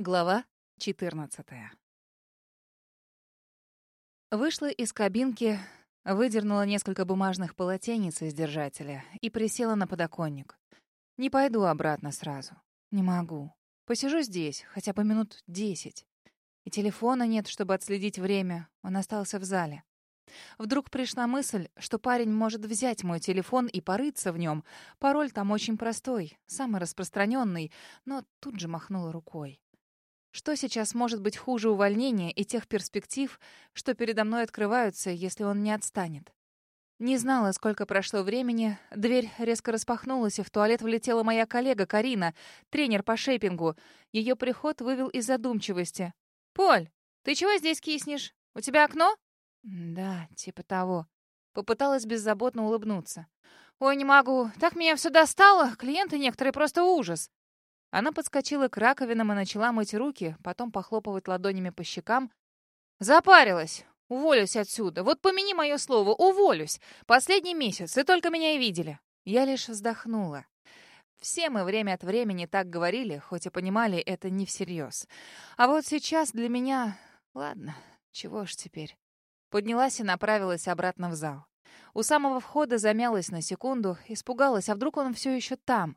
Глава 14 Вышла из кабинки, выдернула несколько бумажных полотенец из держателя и присела на подоконник. Не пойду обратно сразу. Не могу. Посижу здесь, хотя бы минут десять. И телефона нет, чтобы отследить время. Он остался в зале. Вдруг пришла мысль, что парень может взять мой телефон и порыться в нем. Пароль там очень простой, самый распространенный, но тут же махнула рукой. Что сейчас может быть хуже увольнения и тех перспектив, что передо мной открываются, если он не отстанет? Не знала, сколько прошло времени. Дверь резко распахнулась, и в туалет влетела моя коллега Карина, тренер по шейпингу. Ее приход вывел из задумчивости. «Поль, ты чего здесь киснешь? У тебя окно?» «Да, типа того». Попыталась беззаботно улыбнуться. «Ой, не могу. Так меня все достало. Клиенты некоторые просто ужас». Она подскочила к раковинам и начала мыть руки, потом похлопывать ладонями по щекам. «Запарилась! Уволюсь отсюда! Вот помяни мое слово, уволюсь! Последний месяц, и только меня и видели!» Я лишь вздохнула. Все мы время от времени так говорили, хоть и понимали это не всерьез. А вот сейчас для меня... Ладно, чего ж теперь. Поднялась и направилась обратно в зал. У самого входа замялась на секунду, испугалась, а вдруг он все еще там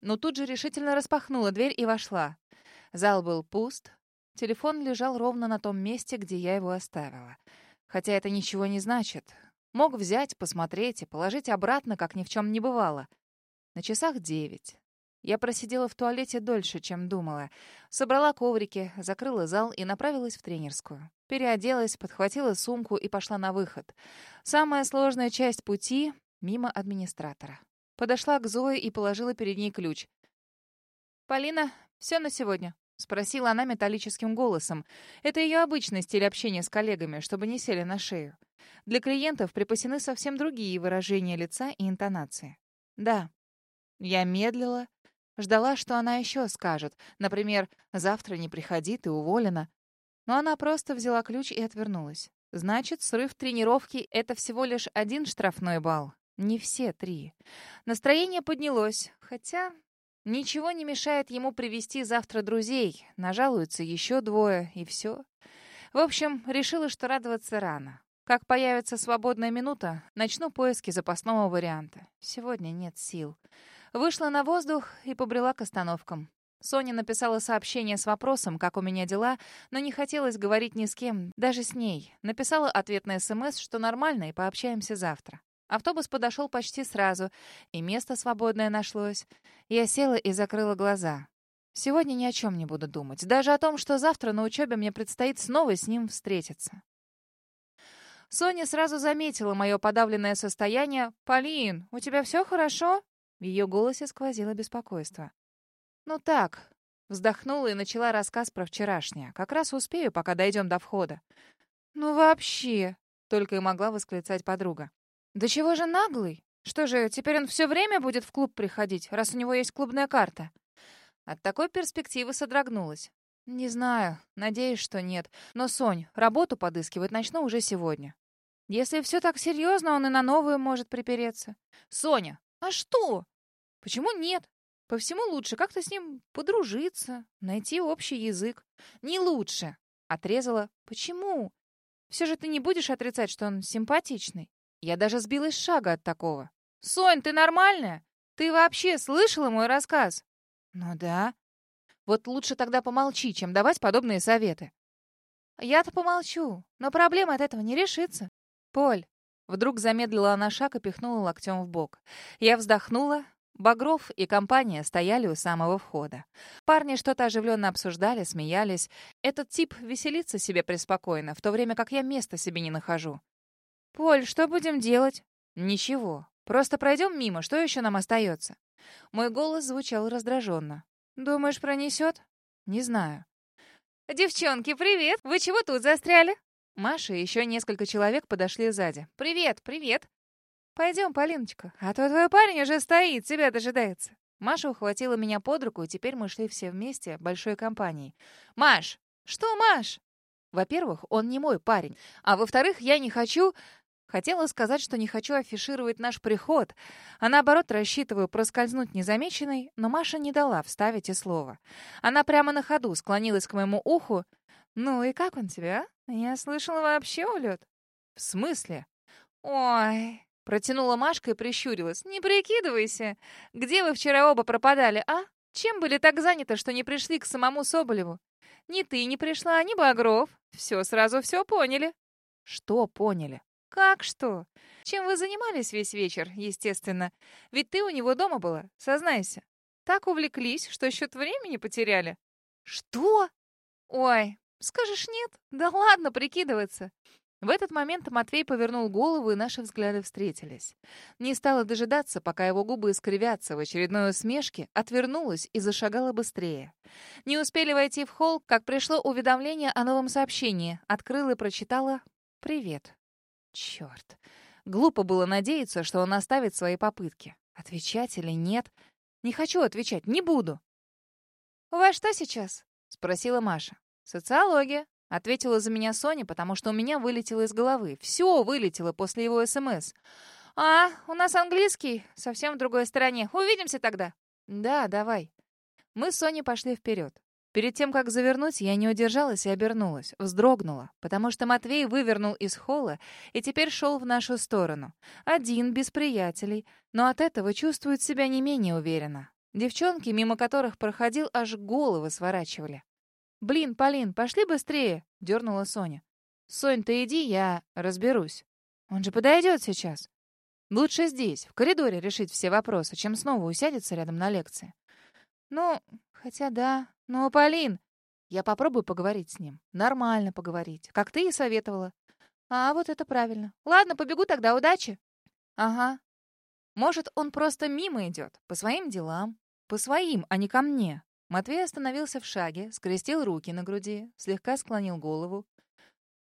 но тут же решительно распахнула дверь и вошла. Зал был пуст. Телефон лежал ровно на том месте, где я его оставила. Хотя это ничего не значит. Мог взять, посмотреть и положить обратно, как ни в чем не бывало. На часах девять. Я просидела в туалете дольше, чем думала. Собрала коврики, закрыла зал и направилась в тренерскую. Переоделась, подхватила сумку и пошла на выход. Самая сложная часть пути — мимо администратора. Подошла к Зое и положила перед ней ключ. «Полина, все на сегодня?» — спросила она металлическим голосом. Это ее обычный стиль общения с коллегами, чтобы не сели на шею. Для клиентов припасены совсем другие выражения лица и интонации. «Да». Я медлила, ждала, что она еще скажет. Например, «завтра не приходи, ты уволена». Но она просто взяла ключ и отвернулась. Значит, срыв тренировки — это всего лишь один штрафной балл, не все три. Настроение поднялось, хотя ничего не мешает ему привести завтра друзей. Нажалуются еще двое, и все. В общем, решила, что радоваться рано. Как появится свободная минута, начну поиски запасного варианта. Сегодня нет сил. Вышла на воздух и побрела к остановкам. Соня написала сообщение с вопросом, как у меня дела, но не хотелось говорить ни с кем, даже с ней. Написала ответный СМС, что нормально, и пообщаемся завтра. Автобус подошел почти сразу, и место свободное нашлось. Я села и закрыла глаза. Сегодня ни о чем не буду думать. Даже о том, что завтра на учебе мне предстоит снова с ним встретиться. Соня сразу заметила мое подавленное состояние. «Полин, у тебя все хорошо?» В ее голосе сквозило беспокойство. «Ну так», — вздохнула и начала рассказ про вчерашнее. «Как раз успею, пока дойдем до входа». «Ну вообще», — только и могла восклицать подруга. «Да чего же наглый? Что же, теперь он все время будет в клуб приходить, раз у него есть клубная карта?» От такой перспективы содрогнулась. «Не знаю. Надеюсь, что нет. Но, Сонь, работу подыскивать начну уже сегодня. Если все так серьезно, он и на новую может припереться. Соня, а что? Почему нет? По всему лучше как-то с ним подружиться, найти общий язык. Не лучше. Отрезала. Почему? Все же ты не будешь отрицать, что он симпатичный. Я даже сбилась с шага от такого. «Сонь, ты нормальная? Ты вообще слышала мой рассказ?» «Ну да». «Вот лучше тогда помолчи, чем давать подобные советы». «Я-то помолчу, но проблема от этого не решится». «Поль». Вдруг замедлила она шаг и пихнула локтем в бок. Я вздохнула. Багров и компания стояли у самого входа. Парни что-то оживленно обсуждали, смеялись. Этот тип веселится себе преспокойно, в то время как я места себе не нахожу. «Поль, что будем делать?» «Ничего. Просто пройдем мимо. Что еще нам остается?» Мой голос звучал раздраженно. «Думаешь, пронесет?» «Не знаю». «Девчонки, привет! Вы чего тут застряли?» Маша и еще несколько человек подошли сзади. «Привет, привет!» «Пойдем, Полиночка, а то твой парень уже стоит, тебя дожидается». Маша ухватила меня под руку, и теперь мы шли все вместе, большой компанией. «Маш! Что, Маш?» Во-первых, он не мой парень. А во-вторых, я не хочу... Хотела сказать, что не хочу афишировать наш приход, а наоборот рассчитываю проскользнуть незамеченной, но Маша не дала вставить и слова. Она прямо на ходу склонилась к моему уху. «Ну и как он тебе, а? Я слышала, вообще улет». «В смысле?» «Ой...» — протянула Машка и прищурилась. «Не прикидывайся. Где вы вчера оба пропадали, а? Чем были так заняты, что не пришли к самому Соболеву? Ни ты не пришла, ни Багров. Все сразу все поняли». «Что поняли?» «Как что? Чем вы занимались весь вечер, естественно? Ведь ты у него дома была, сознайся. Так увлеклись, что счет времени потеряли». «Что?» «Ой, скажешь нет? Да ладно прикидываться». В этот момент Матвей повернул голову, и наши взгляды встретились. Не стала дожидаться, пока его губы искривятся в очередной усмешке, отвернулась и зашагала быстрее. Не успели войти в холл, как пришло уведомление о новом сообщении. Открыла и прочитала «Привет». Черт. Глупо было надеяться, что он оставит свои попытки. Отвечать или нет? Не хочу отвечать, не буду. «У вас что сейчас?» — спросила Маша. «Социология», — ответила за меня Соня, потому что у меня вылетело из головы. Все вылетело после его СМС. «А, у нас английский, совсем в другой стороне. Увидимся тогда». «Да, давай». Мы с Соней пошли вперед. Перед тем, как завернуть, я не удержалась и обернулась, вздрогнула, потому что Матвей вывернул из холла и теперь шел в нашу сторону. Один, без приятелей, но от этого чувствует себя не менее уверенно. Девчонки, мимо которых проходил, аж головы сворачивали. «Блин, Полин, пошли быстрее!» — дернула Соня. «Сонь, ты иди, я разберусь. Он же подойдет сейчас. Лучше здесь, в коридоре, решить все вопросы, чем снова усядется рядом на лекции». «Ну, хотя да, «Ну, Полин, я попробую поговорить с ним. Нормально поговорить, как ты и советовала». «А, вот это правильно. Ладно, побегу тогда, удачи». «Ага. Может, он просто мимо идет, по своим делам. По своим, а не ко мне». Матвей остановился в шаге, скрестил руки на груди, слегка склонил голову.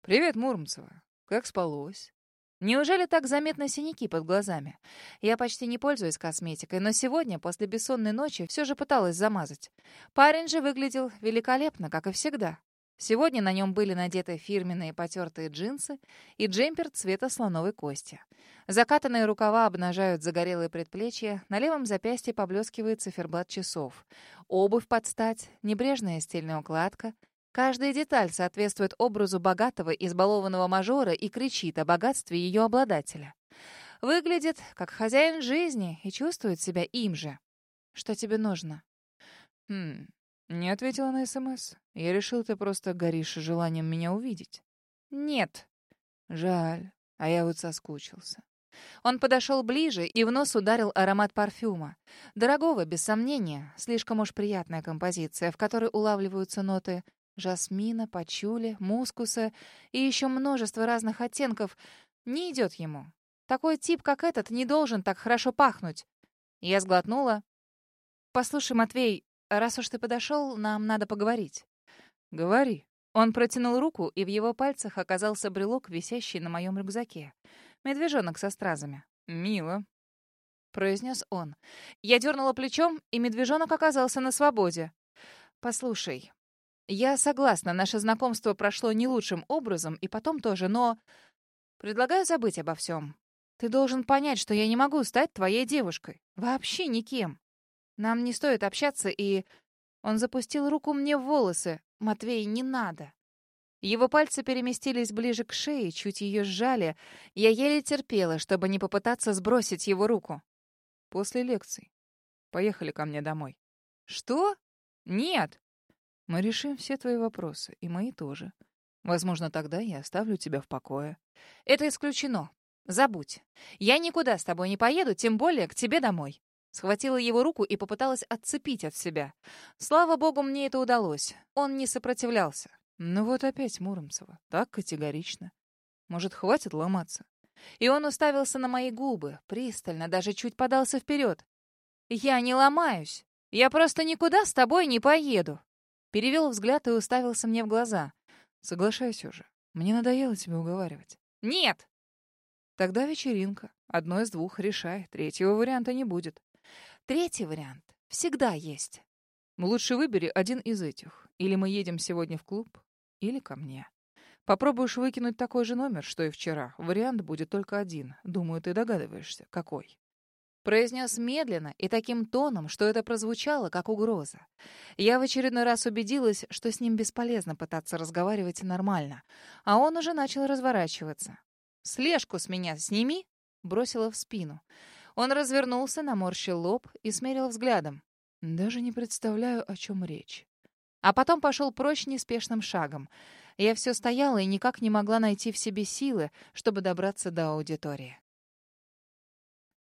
«Привет, Муромцева. Как спалось?» Неужели так заметны синяки под глазами? Я почти не пользуюсь косметикой, но сегодня, после бессонной ночи, все же пыталась замазать. Парень же выглядел великолепно, как и всегда. Сегодня на нем были надеты фирменные потертые джинсы и джемпер цвета слоновой кости. Закатанные рукава обнажают загорелые предплечья, на левом запястье поблескивает циферблат часов. Обувь под стать, небрежная стильная укладка — Каждая деталь соответствует образу богатого, избалованного мажора и кричит о богатстве ее обладателя. Выглядит как хозяин жизни и чувствует себя им же. Что тебе нужно? Хм, не ответила на СМС. Я решил, ты просто горишь желанием меня увидеть. Нет. Жаль, а я вот соскучился. Он подошел ближе и в нос ударил аромат парфюма. Дорогого, без сомнения, слишком уж приятная композиция, в которой улавливаются ноты жасмина, пачули, мускуса и еще множество разных оттенков, не идет ему. Такой тип, как этот, не должен так хорошо пахнуть. Я сглотнула. «Послушай, Матвей, раз уж ты подошел, нам надо поговорить». «Говори». Он протянул руку, и в его пальцах оказался брелок, висящий на моем рюкзаке. Медвежонок со стразами. «Мило», — произнес он. Я дернула плечом, и медвежонок оказался на свободе. «Послушай, я согласна, наше знакомство прошло не лучшим образом, и потом тоже, но... Предлагаю забыть обо всем. Ты должен понять, что я не могу стать твоей девушкой. Вообще никем. Нам не стоит общаться, и... Он запустил руку мне в волосы. Матвей, не надо. Его пальцы переместились ближе к шее, чуть ее сжали. Я еле терпела, чтобы не попытаться сбросить его руку. После лекций. Поехали ко мне домой. Что? Нет. Мы решим все твои вопросы, и мои тоже. Возможно, тогда я оставлю тебя в покое. Это исключено. Забудь. Я никуда с тобой не поеду, тем более к тебе домой. Схватила его руку и попыталась отцепить от себя. Слава богу, мне это удалось. Он не сопротивлялся. Ну вот опять Муромцева. Так категорично. Может, хватит ломаться? И он уставился на мои губы, пристально, даже чуть подался вперед. «Я не ломаюсь. Я просто никуда с тобой не поеду. Перевел взгляд и уставился мне в глаза. «Соглашайся уже. Мне надоело тебя уговаривать». «Нет!» «Тогда вечеринка. Одно из двух решай. Третьего варианта не будет». «Третий вариант всегда есть». «Лучше выбери один из этих. Или мы едем сегодня в клуб, или ко мне». Попробуешь выкинуть такой же номер, что и вчера. Вариант будет только один. Думаю, ты догадываешься, какой. Произнес медленно и таким тоном, что это прозвучало как угроза. Я в очередной раз убедилась, что с ним бесполезно пытаться разговаривать нормально. А он уже начал разворачиваться. «Слежку с меня сними!» — бросила в спину. Он развернулся, наморщил лоб и смерил взглядом. Даже не представляю, о чем речь. А потом пошел прочь неспешным шагом. Я все стояла и никак не могла найти в себе силы, чтобы добраться до аудитории.